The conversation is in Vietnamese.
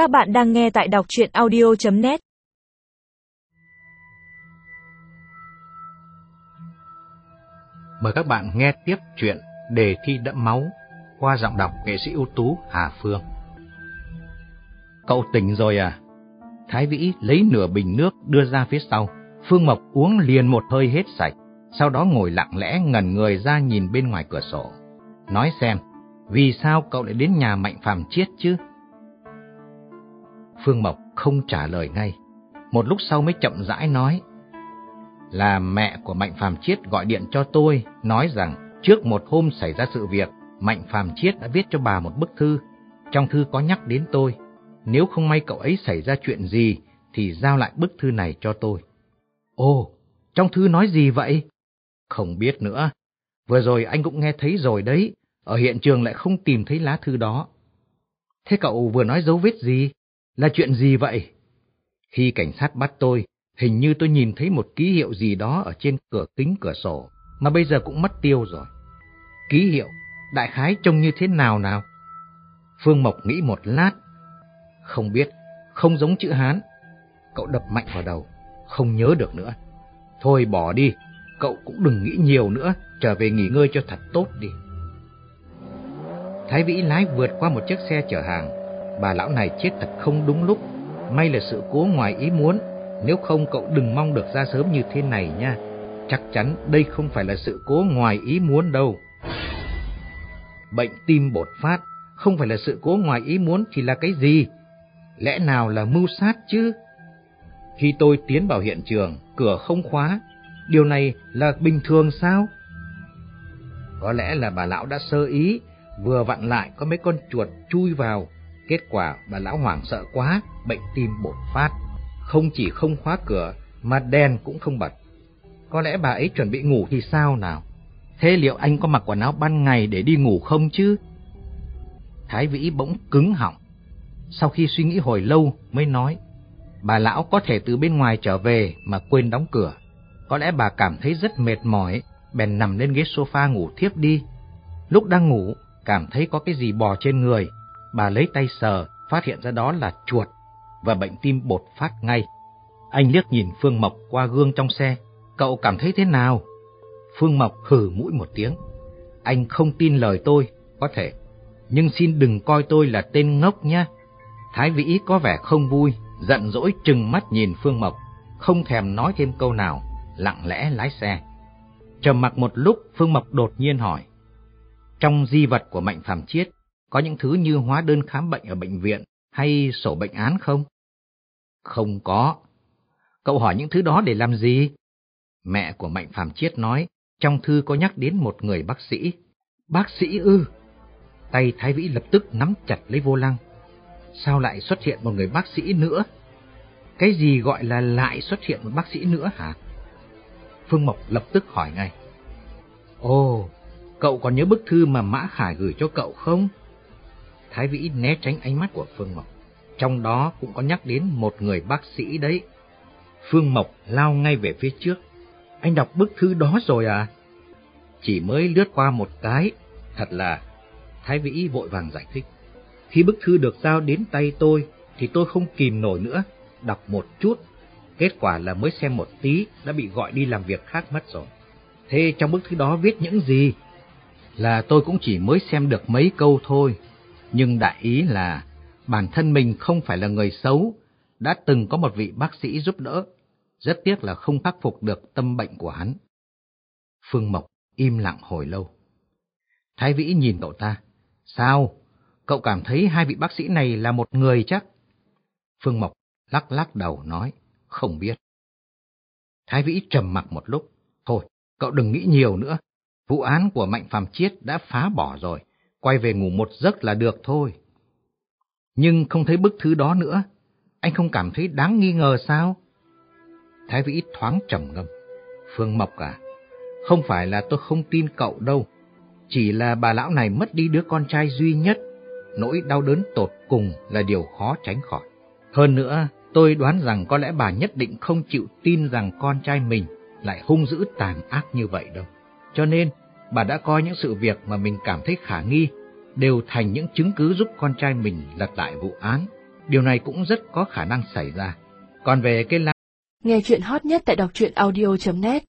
Các bạn đang nghe tại đọc chuyện audio.net Mời các bạn nghe tiếp chuyện Đề thi đẫm máu qua giọng đọc nghệ sĩ ưu tú Hà Phương. Cậu tỉnh rồi à? Thái Vĩ lấy nửa bình nước đưa ra phía sau. Phương Mộc uống liền một hơi hết sạch, sau đó ngồi lặng lẽ ngẩn người ra nhìn bên ngoài cửa sổ. Nói xem, vì sao cậu lại đến nhà Mạnh Phàm Chiết chứ? Phương Mộc không trả lời ngay. Một lúc sau mới chậm rãi nói. Là mẹ của Mạnh Phàm Chiết gọi điện cho tôi, nói rằng trước một hôm xảy ra sự việc, Mạnh Phàm Chiết đã viết cho bà một bức thư. Trong thư có nhắc đến tôi. Nếu không may cậu ấy xảy ra chuyện gì, thì giao lại bức thư này cho tôi. Ồ, trong thư nói gì vậy? Không biết nữa. Vừa rồi anh cũng nghe thấy rồi đấy, ở hiện trường lại không tìm thấy lá thư đó. Thế cậu vừa nói dấu vết gì? Là chuyện gì vậy? Khi cảnh sát bắt tôi, hình như tôi nhìn thấy một ký hiệu gì đó ở trên cửa kính cửa sổ, mà bây giờ cũng mất tiêu rồi. Ký hiệu, đại khái trông như thế nào nào? Phương Mộc nghĩ một lát. Không biết, không giống chữ Hán. Cậu đập mạnh vào đầu, không nhớ được nữa. Thôi bỏ đi, cậu cũng đừng nghĩ nhiều nữa, trở về nghỉ ngơi cho thật tốt đi. Thái Vĩ lái vượt qua một chiếc xe chở hàng, bà lão này chết thật không đúng lúc. May là sự cố ngoài ý muốn, nếu không cậu đừng mong được ra sớm như thế này nha. Chắc chắn đây không phải là sự cố ngoài ý muốn đâu. Bệnh tim bột phát không phải là sự cố ngoài ý muốn thì là cái gì? Lẽ nào là mưu sát chứ? Khi tôi tiến vào hiện trường, cửa không khóa, điều này là bình thường sao? Có lẽ là bà lão đã sơ ý, vừa vặn lại có mấy con chuột chui vào, Kết quả bà lão hoảng sợ quá, bệnh tim bột phát. Không chỉ không khóa cửa, mà đèn cũng không bật. Có lẽ bà ấy chuẩn bị ngủ thì sao nào? Thế liệu anh có mặc quần áo ban ngày để đi ngủ không chứ? Thái Vĩ bỗng cứng họng. Sau khi suy nghĩ hồi lâu mới nói, bà lão có thể từ bên ngoài trở về mà quên đóng cửa. Có lẽ bà cảm thấy rất mệt mỏi, bèn nằm lên ghế sofa ngủ thiếp đi. Lúc đang ngủ, cảm thấy có cái gì bò trên người, Bà lấy tay sờ, phát hiện ra đó là chuột, và bệnh tim bột phát ngay. Anh liếc nhìn Phương Mộc qua gương trong xe, cậu cảm thấy thế nào? Phương Mộc hử mũi một tiếng. Anh không tin lời tôi, có thể, nhưng xin đừng coi tôi là tên ngốc nhé. Thái Vĩ có vẻ không vui, giận dỗi trừng mắt nhìn Phương Mộc, không thèm nói thêm câu nào, lặng lẽ lái xe. Trầm mặc một lúc, Phương Mộc đột nhiên hỏi. Trong di vật của Mạnh Phạm Chiết, có những thứ như hóa đơn khám bệnh ở bệnh viện hay sổ bệnh án không? Không có. Cậu hỏi những thứ đó để làm gì? Mẹ của Mạnh Phạm Chiết nói, trong thư có nhắc đến một người bác sĩ. Bác sĩ ư? Tay Thái Vĩ lập tức nắm chặt lấy vô lăng. Sao lại xuất hiện một người bác sĩ nữa? Cái gì gọi là lại xuất hiện một bác sĩ nữa hả? Phương Mộc lập tức hỏi ngay. Ồ, cậu còn nhớ bức thư mà Mã Khải gửi cho cậu không? Thái Vĩ né tránh ánh mắt của Phương Mộc. Trong đó cũng có nhắc đến một người bác sĩ đấy. Phương Mộc lao ngay về phía trước. Anh đọc bức thư đó rồi à? Chỉ mới lướt qua một cái, thật là... Thái Vĩ vội vàng giải thích. Khi bức thư được giao đến tay tôi, thì tôi không kìm nổi nữa, đọc một chút. Kết quả là mới xem một tí, đã bị gọi đi làm việc khác mất rồi. Thế trong bức thư đó viết những gì? Là tôi cũng chỉ mới xem được mấy câu thôi, nhưng đại ý là bản thân mình không phải là người xấu, đã từng có một vị bác sĩ giúp đỡ, rất tiếc là không khắc phục được tâm bệnh của hắn. Phương Mộc im lặng hồi lâu. Thái Vĩ nhìn cậu ta. Sao? Cậu cảm thấy hai vị bác sĩ này là một người chắc? Phương Mộc lắc lắc đầu nói, không biết. Thái Vĩ trầm mặc một lúc. Thôi, cậu đừng nghĩ nhiều nữa. Vụ án của Mạnh Phạm Chiết đã phá bỏ rồi quay về ngủ một giấc là được thôi. Nhưng không thấy bức thư đó nữa, anh không cảm thấy đáng nghi ngờ sao? Thái Vĩ thoáng trầm ngâm. Phương Mộc à, không phải là tôi không tin cậu đâu, chỉ là bà lão này mất đi đứa con trai duy nhất, nỗi đau đớn tột cùng là điều khó tránh khỏi. Hơn nữa, tôi đoán rằng có lẽ bà nhất định không chịu tin rằng con trai mình lại hung dữ tàn ác như vậy đâu. Cho nên, bà đã coi những sự việc mà mình cảm thấy khả nghi đều thành những chứng cứ giúp con trai mình lật lại vụ án. Điều này cũng rất có khả năng xảy ra. Còn về cái lá... Nghe chuyện hot nhất tại đọc truyện audio.net